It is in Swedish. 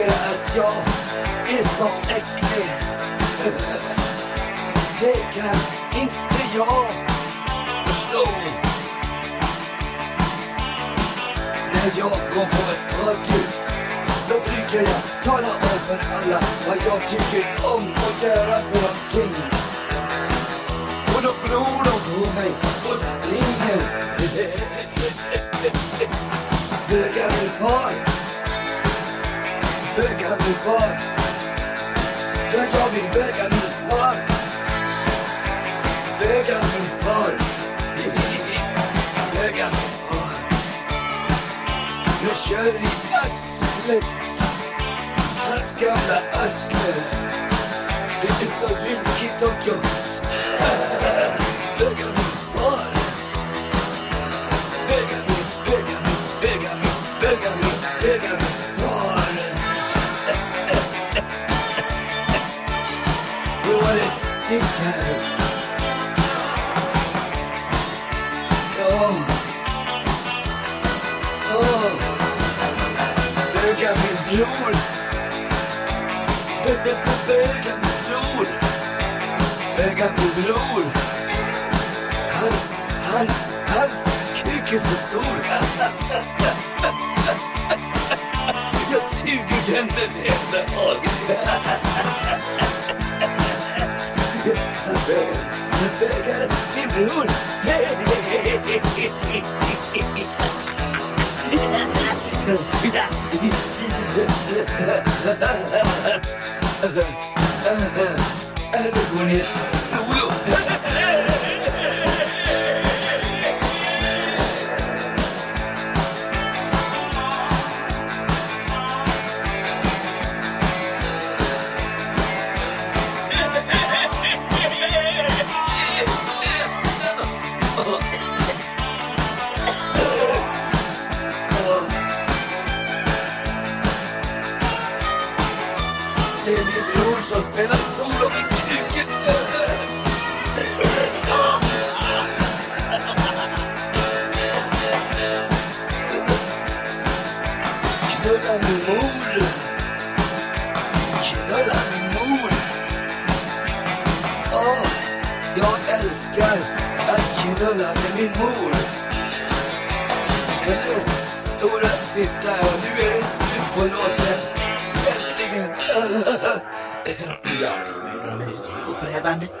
att jag är så äcklig. Det kan inte jag förstå. När jag går på ett party så brukar jag tala om för alla vad jag tycker om att göra för någonting. Och då glor de på mig och springer. Bögar min far. Ja, jag vill böga min far. Böga min far. Böga min far. Jag kör i arslet. Hans gamla arsle. Det är så rynkigt Böga min bror. Bö, bö, bö, bror. Böga min bror. Hans, hans, hans kuk är så stor. Jag suger den med välbehag. Jag bögar, jag hey, min bror. hey, hey, hey, hey solo. Spelar solo i kuken. Knulla min mor. Knulla min mor. Åh, jag älskar att knulla med min mor. Hennes stora fitta och nu är det slut på låten. Äntligen. ja, jag är bandit.